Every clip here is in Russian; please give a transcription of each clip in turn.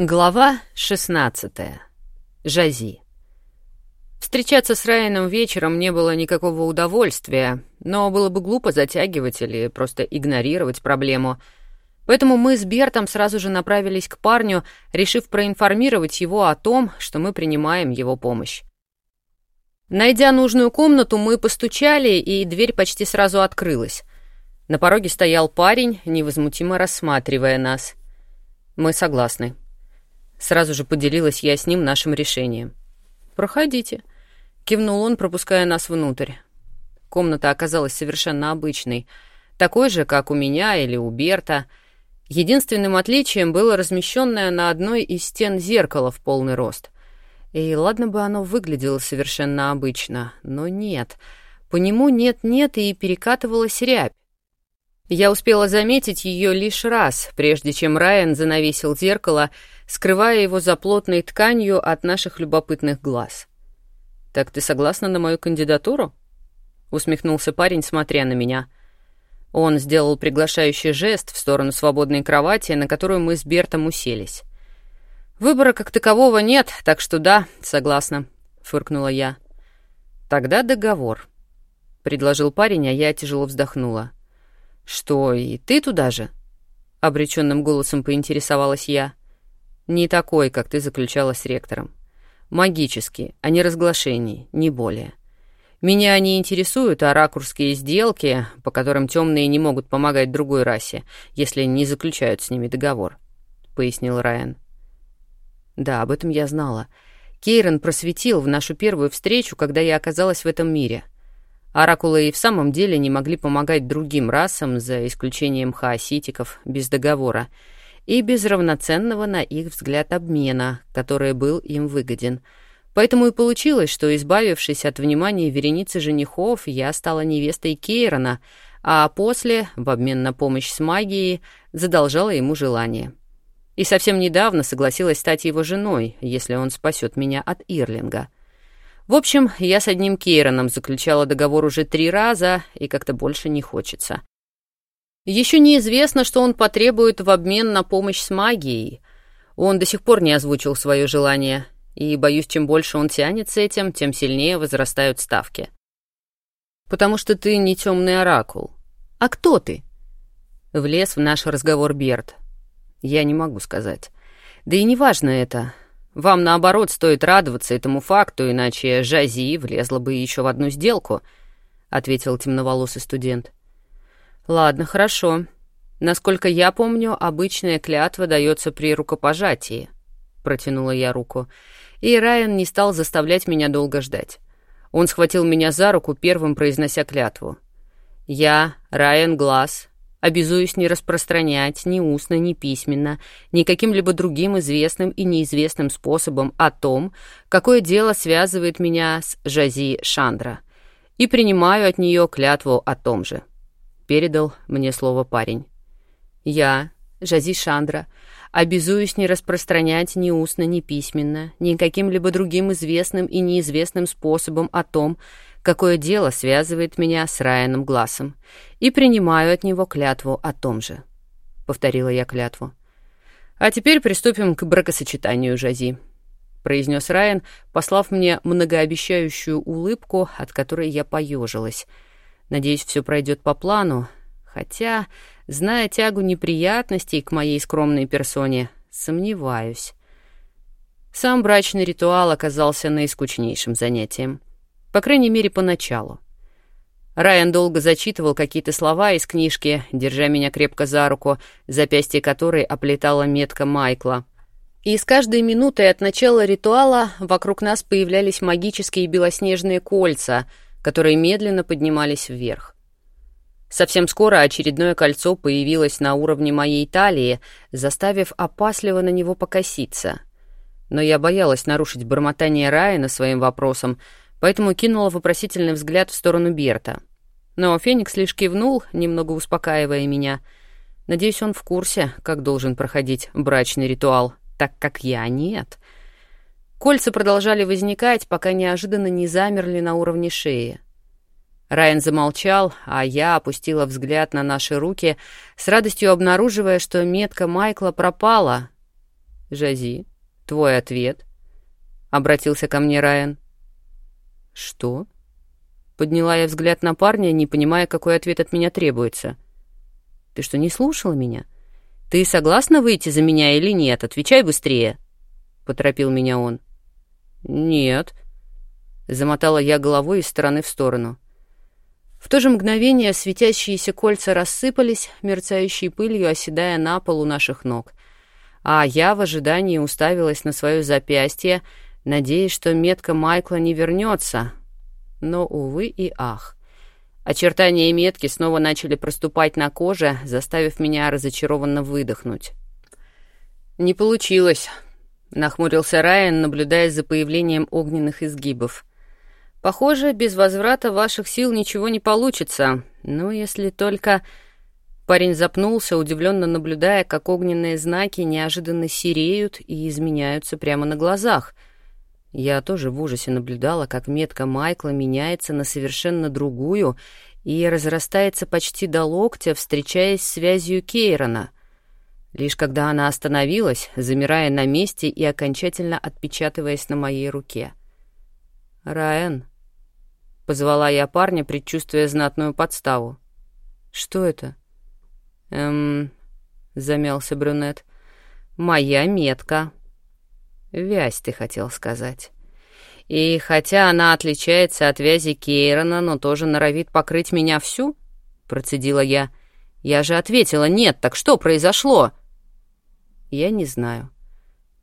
Глава 16. Жази. Встречаться с Райаном вечером не было никакого удовольствия, но было бы глупо затягивать или просто игнорировать проблему. Поэтому мы с Бертом сразу же направились к парню, решив проинформировать его о том, что мы принимаем его помощь. Найдя нужную комнату, мы постучали, и дверь почти сразу открылась. На пороге стоял парень, невозмутимо рассматривая нас. Мы согласны. Сразу же поделилась я с ним нашим решением. «Проходите», — кивнул он, пропуская нас внутрь. Комната оказалась совершенно обычной, такой же, как у меня или у Берта. Единственным отличием было размещенное на одной из стен зеркало в полный рост. И ладно бы оно выглядело совершенно обычно, но нет. По нему нет-нет и перекатывалась рябь. Я успела заметить ее лишь раз, прежде чем Райан занавесил зеркало, скрывая его за плотной тканью от наших любопытных глаз. «Так ты согласна на мою кандидатуру?» — усмехнулся парень, смотря на меня. Он сделал приглашающий жест в сторону свободной кровати, на которую мы с Бертом уселись. «Выбора как такового нет, так что да, согласна», — фыркнула я. «Тогда договор», — предложил парень, а я тяжело вздохнула. «Что, и ты туда же?» — обреченным голосом поинтересовалась я. «Не такой, как ты заключала с ректором. Магический, а не разглашений, не более. Меня не интересуют оракурские сделки, по которым темные не могут помогать другой расе, если не заключают с ними договор», — пояснил Райан. «Да, об этом я знала. Кейрон просветил в нашу первую встречу, когда я оказалась в этом мире». Оракулы и в самом деле не могли помогать другим расам, за исключением хаоситиков, без договора, и без равноценного на их взгляд обмена, который был им выгоден. Поэтому и получилось, что, избавившись от внимания вереницы женихов, я стала невестой Кейрона, а после, в обмен на помощь с магией, задолжала ему желание. И совсем недавно согласилась стать его женой, если он спасет меня от Ирлинга — в общем, я с одним Кейроном заключала договор уже три раза, и как-то больше не хочется. Еще неизвестно, что он потребует в обмен на помощь с магией. Он до сих пор не озвучил свое желание, и, боюсь, чем больше он тянет с этим, тем сильнее возрастают ставки. «Потому что ты не темный оракул. А кто ты?» Влез в наш разговор Берт. «Я не могу сказать. Да и не важно это. Вам, наоборот, стоит радоваться этому факту, иначе Жази влезла бы еще в одну сделку», — ответил темноволосый студент. «Ладно, хорошо. Насколько я помню, обычная клятва дается при рукопожатии», — протянула я руку. И Райан не стал заставлять меня долго ждать. Он схватил меня за руку, первым произнося клятву. «Я, Райан Глаз, Обязуюсь не распространять ни устно, ни письменно, ни каким-либо другим известным и неизвестным способом о том, какое дело связывает меня с Жази Шандра, и принимаю от нее клятву о том же. Передал мне слово парень. Я, Жази Шандра, обязуюсь не распространять ни устно, ни письменно, ни каким-либо другим известным и неизвестным способом о том, какое дело связывает меня с Райаном Глассом, и принимаю от него клятву о том же. Повторила я клятву. А теперь приступим к бракосочетанию Жази, произнес Райан, послав мне многообещающую улыбку, от которой я поежилась. Надеюсь, все пройдет по плану, хотя, зная тягу неприятностей к моей скромной персоне, сомневаюсь. Сам брачный ритуал оказался наискучнейшим занятием. По крайней мере, поначалу. Райан долго зачитывал какие-то слова из книжки, держа меня крепко за руку, запястье которой оплетала метка Майкла. И с каждой минутой от начала ритуала вокруг нас появлялись магические белоснежные кольца, которые медленно поднимались вверх. Совсем скоро очередное кольцо появилось на уровне моей талии, заставив опасливо на него покоситься. Но я боялась нарушить бормотание Райана своим вопросом, поэтому кинула вопросительный взгляд в сторону Берта. Но Феникс лишь кивнул, немного успокаивая меня. Надеюсь, он в курсе, как должен проходить брачный ритуал, так как я нет. Кольца продолжали возникать, пока неожиданно не замерли на уровне шеи. Райан замолчал, а я опустила взгляд на наши руки, с радостью обнаруживая, что метка Майкла пропала. Жази, твой ответ?» — обратился ко мне Райан. «Что?» Подняла я взгляд на парня, не понимая, какой ответ от меня требуется. «Ты что, не слушала меня? Ты согласна выйти за меня или нет? Отвечай быстрее!» — поторопил меня он. «Нет», — замотала я головой из стороны в сторону. В то же мгновение светящиеся кольца рассыпались, мерцающей пылью оседая на полу наших ног. А я в ожидании уставилась на свое запястье, надеясь, что метка Майкла не вернется. Но, увы и ах. Очертания метки снова начали проступать на коже, заставив меня разочарованно выдохнуть. «Не получилось», — нахмурился Райан, наблюдая за появлением огненных изгибов. «Похоже, без возврата ваших сил ничего не получится. Ну, если только...» Парень запнулся, удивленно наблюдая, как огненные знаки неожиданно сереют и изменяются прямо на глазах. Я тоже в ужасе наблюдала, как метка Майкла меняется на совершенно другую и разрастается почти до локтя, встречаясь с связью Кейрона. Лишь когда она остановилась, замирая на месте и окончательно отпечатываясь на моей руке. «Райан», — позвала я парня, предчувствуя знатную подставу. «Что это?» «Эм...» — замялся брюнет. «Моя метка». «Вязь, ты хотел сказать». И хотя она отличается от вязи Кейрона, но тоже норовит покрыть меня всю, процедила я. Я же ответила нет, так что произошло? Я не знаю.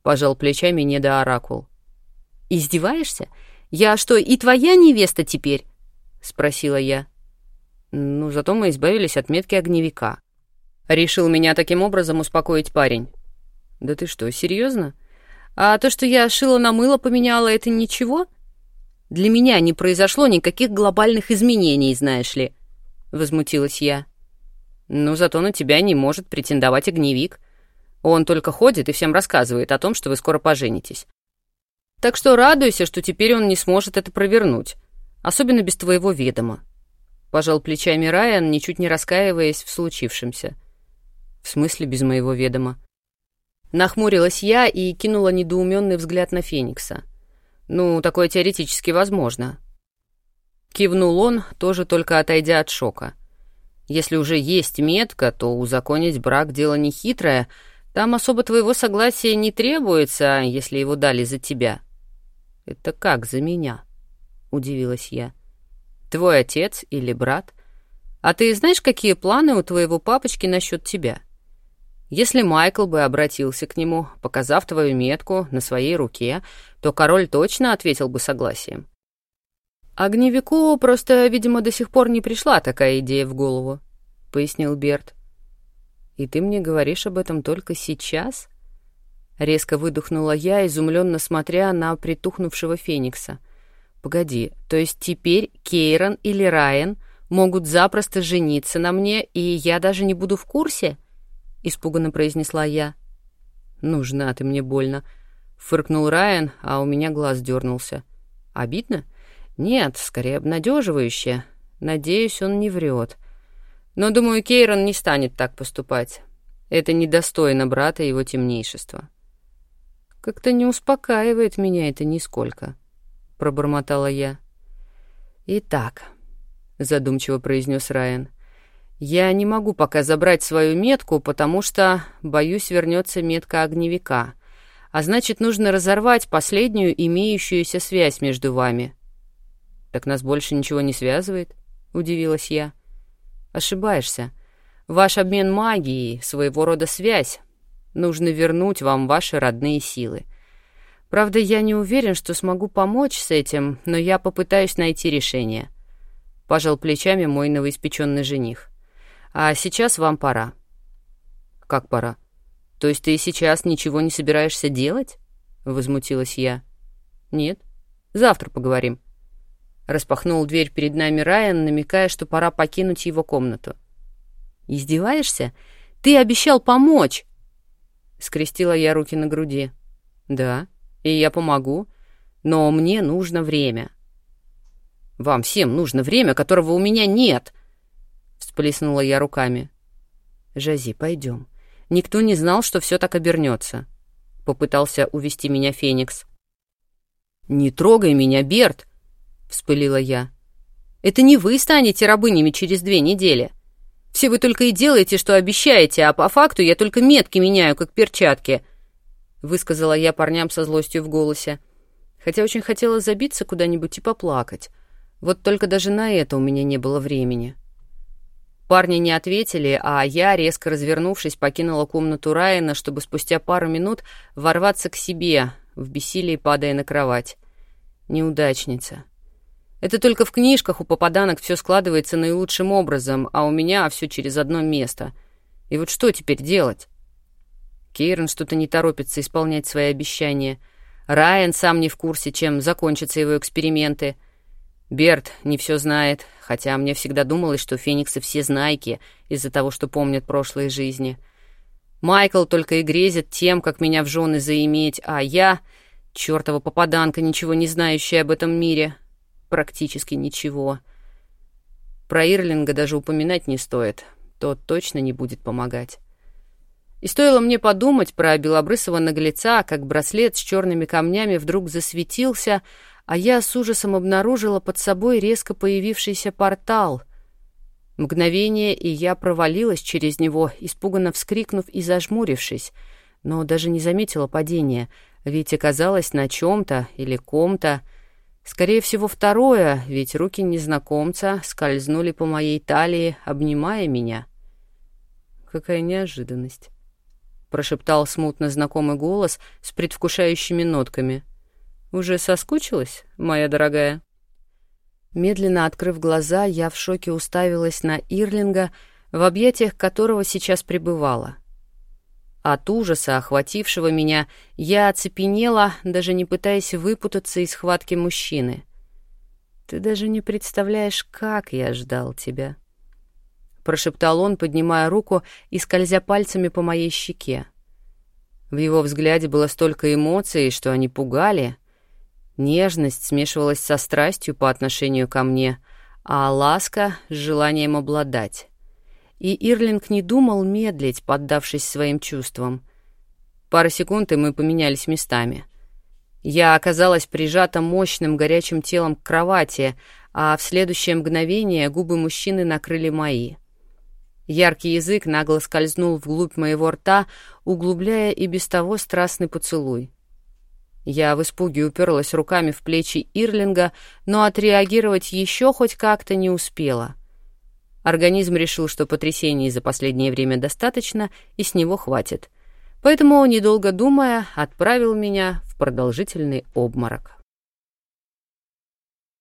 Пожал плечами недооракул. Издеваешься? Я что, и твоя невеста теперь? Спросила я. Ну, зато мы избавились от метки огневика. Решил меня таким образом успокоить парень. Да ты что, серьезно? А то, что я шила на мыло поменяла, это ничего? Для меня не произошло никаких глобальных изменений, знаешь ли, возмутилась я. Ну, зато на тебя не может претендовать огневик. Он только ходит и всем рассказывает о том, что вы скоро поженитесь. Так что радуйся, что теперь он не сможет это провернуть, особенно без твоего ведома. Пожал плечами Райан, ничуть не раскаиваясь в случившемся. В смысле без моего ведома? Нахмурилась я и кинула недоуменный взгляд на Феникса. Ну, такое теоретически возможно. Кивнул он, тоже только отойдя от шока. Если уже есть метка, то узаконить брак дело нехитрое. Там особо твоего согласия не требуется, если его дали за тебя. Это как за меня? Удивилась я. Твой отец или брат? А ты знаешь, какие планы у твоего папочки насчет тебя? Если Майкл бы обратился к нему, показав твою метку на своей руке, то король точно ответил бы согласием. «Огневику просто, видимо, до сих пор не пришла такая идея в голову», — пояснил Берт. «И ты мне говоришь об этом только сейчас?» Резко выдохнула я, изумленно смотря на притухнувшего Феникса. «Погоди, то есть теперь Кейрон или Райан могут запросто жениться на мне, и я даже не буду в курсе?» Испуганно произнесла я. «Нужна ты мне больно», — фыркнул Райан, а у меня глаз дернулся. «Обидно?» «Нет, скорее обнадеживающе. Надеюсь, он не врет. Но, думаю, Кейрон не станет так поступать. Это недостойно брата его темнейшества». «Как-то не успокаивает меня это нисколько», — пробормотала я. «Итак», — задумчиво произнес Райан, — я не могу пока забрать свою метку, потому что, боюсь, вернется метка огневика. А значит, нужно разорвать последнюю имеющуюся связь между вами. Так нас больше ничего не связывает? Удивилась я. Ошибаешься. Ваш обмен магией — своего рода связь. Нужно вернуть вам ваши родные силы. Правда, я не уверен, что смогу помочь с этим, но я попытаюсь найти решение. Пожал плечами мой новоиспеченный жених. А сейчас вам пора». «Как пора? То есть ты сейчас ничего не собираешься делать?» — возмутилась я. «Нет. Завтра поговорим». Распахнул дверь перед нами Райан, намекая, что пора покинуть его комнату. «Издеваешься? Ты обещал помочь!» Скрестила я руки на груди. «Да, и я помогу, но мне нужно время». «Вам всем нужно время, которого у меня нет!» Всплеснула я руками. «Жази, пойдем. Никто не знал, что все так обернется», — попытался увести меня Феникс. «Не трогай меня, Берт!» — вспылила я. «Это не вы станете рабынями через две недели. Все вы только и делаете, что обещаете, а по факту я только метки меняю, как перчатки», — высказала я парням со злостью в голосе. Хотя очень хотела забиться куда-нибудь и поплакать. Вот только даже на это у меня не было времени. Парни не ответили, а я, резко развернувшись, покинула комнату Райана, чтобы спустя пару минут ворваться к себе, в бессилии падая на кровать. Неудачница. Это только в книжках у попаданок все складывается наилучшим образом, а у меня все через одно место. И вот что теперь делать? Кейрон что-то не торопится исполнять свои обещания. Райан сам не в курсе, чем закончатся его эксперименты — Берт не все знает, хотя мне всегда думалось, что фениксы все знайки из-за того, что помнят прошлые жизни. Майкл только и грезит тем, как меня в жены заиметь, а я, чертова попаданка, ничего не знающая об этом мире, практически ничего. Про Ирлинга даже упоминать не стоит, тот точно не будет помогать. И стоило мне подумать про белобрысого наглеца, как браслет с черными камнями вдруг засветился, а я с ужасом обнаружила под собой резко появившийся портал. Мгновение, и я провалилась через него, испуганно вскрикнув и зажмурившись, но даже не заметила падения, ведь оказалась на чем-то или ком-то. Скорее всего, второе, ведь руки незнакомца скользнули по моей талии, обнимая меня. Какая неожиданность! прошептал смутно знакомый голос с предвкушающими нотками — уже соскучилась, моя дорогая?» Медленно открыв глаза, я в шоке уставилась на Ирлинга, в объятиях которого сейчас пребывала. От ужаса, охватившего меня, я оцепенела, даже не пытаясь выпутаться из схватки мужчины. «Ты даже не представляешь, как я ждал тебя», — прошептал он, поднимая руку и скользя пальцами по моей щеке. В его взгляде было столько эмоций, что они пугали — Нежность смешивалась со страстью по отношению ко мне, а ласка — с желанием обладать. И Ирлинг не думал медлить, поддавшись своим чувствам. Пара секунд, и мы поменялись местами. Я оказалась прижата мощным горячим телом к кровати, а в следующее мгновение губы мужчины накрыли мои. Яркий язык нагло скользнул вглубь моего рта, углубляя и без того страстный поцелуй. Я в испуге уперлась руками в плечи Ирлинга, но отреагировать еще хоть как-то не успела. Организм решил, что потрясений за последнее время достаточно, и с него хватит. Поэтому, недолго думая, отправил меня в продолжительный обморок.